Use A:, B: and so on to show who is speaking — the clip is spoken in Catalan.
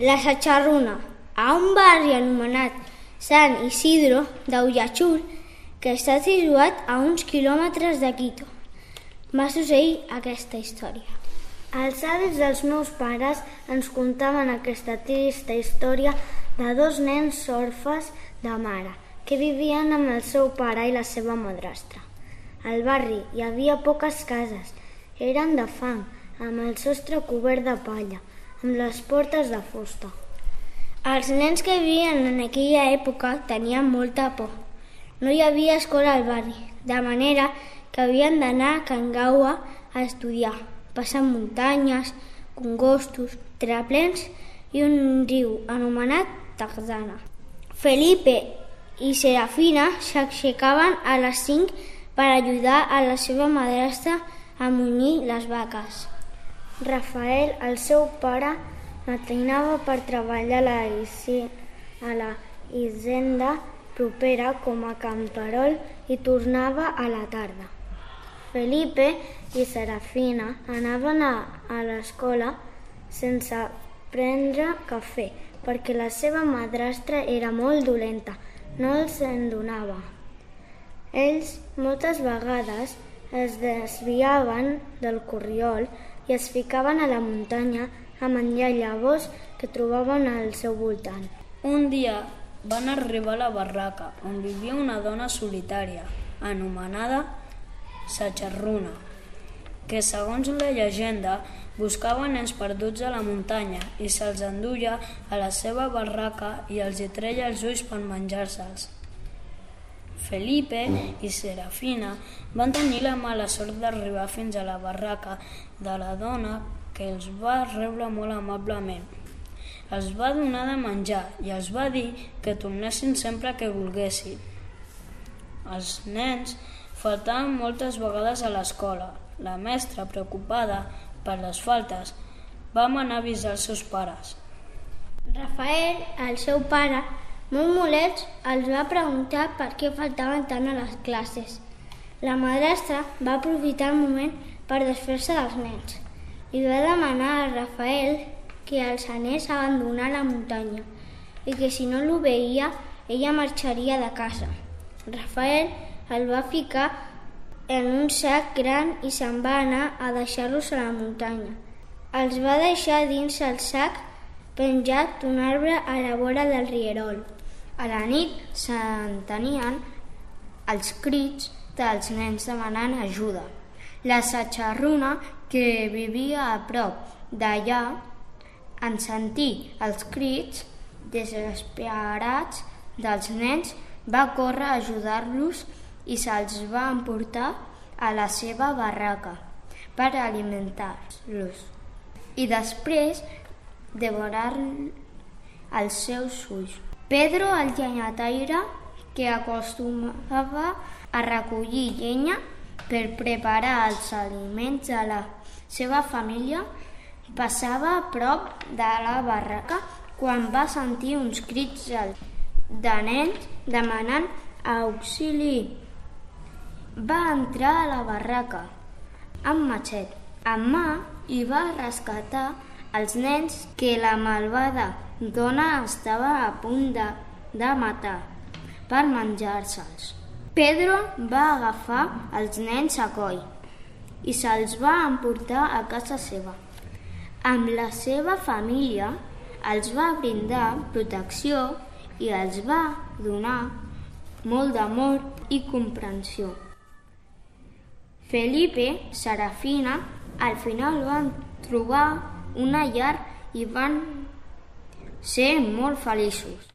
A: La Satxarruna, a un barri anomenat Sant Isidro d'Ullachur, que està situat a uns quilòmetres de Quito. Va succeir aquesta història.
B: Els avis dels meus pares ens contaven aquesta trista història de dos nens orfes de mare que vivien amb el seu pare i la seva madrastra. Al barri hi havia poques cases, eren de fang, amb el sostre cobert de palla, amb les portes de fusta.
A: Els nens que vivien en aquella època tenien molta por. No hi havia escola al barri, de manera que havien d'anar a Can Gaua a estudiar, passant muntanyes, congostos, terraplens i un riu anomenat Tarzana. Felipe i Serafina s'aixecaven a les 5 per ajudar a la seva madrastra a munyir les vaques.
B: Rafael, el seu pare, matinava per treballar a la, a la hisenda propera com a camperol i tornava a la tarda. Felipe i Serafina anaven a, a l'escola sense prendre cafè perquè la seva madrastra era molt dolenta, no els en donava. Ells moltes vegades es desviaven del corriol i es ficaven a la muntanya a menjar llavors que trobaven al seu voltant.
C: Un dia van arribar a la barraca on vivia una dona solitària, anomenada Satxarruna, que segons la llegenda buscava nens perduts a la muntanya i se'ls enduia a la seva barraca i els hi treia els ulls per menjar-se'ls. Felipe i Serafina van tenir la mala sort d'arribar fins a la barraca de la dona que els va rebre molt amablement. Els va donar de menjar i els va dir que tornessin sempre que volguessin. Els nens faltaven moltes vegades a l'escola. La mestra, preocupada per les faltes, va manar avisar els seus pares.
A: Rafael, el seu pare, molt molest, els va preguntar per què faltaven tant a les classes. La madrastra va aprofitar el moment per desfer-se dels nens i va demanar a Rafael que els anés a abandonar la muntanya i que si no l'ho veia, ella marxaria de casa. Rafael el va ficar en un sac gran i se'n va anar a deixar-los a la muntanya. Els va deixar dins el sac penjat d'un arbre a la vora del rierol. A la nit s'entenien els crits dels nens demanant ajuda. La satxarruna, que vivia a prop d'allà, en sentir els crits desesperats dels nens, va córrer a ajudar-los i se'ls va emportar a la seva barraca per alimentar-los i després devorar els seus ulls. Pedro, el llenyataire, que acostumava a recollir llenya per preparar els aliments de la seva família, passava a prop de la barraca quan va sentir uns crits de nens demanant auxili. Va entrar a la barraca amb matxet en mà i va rescatar els nens que la malvada dona estava a punt de, de matar per menjar-se'ls. Pedro va agafar els nens a coll i se'ls va emportar a casa seva. Amb la seva família els va brindar protecció i els va donar molt d'amor i comprensió. Felipe, Serafina, al final van trobar una llar i van ser molt feliços.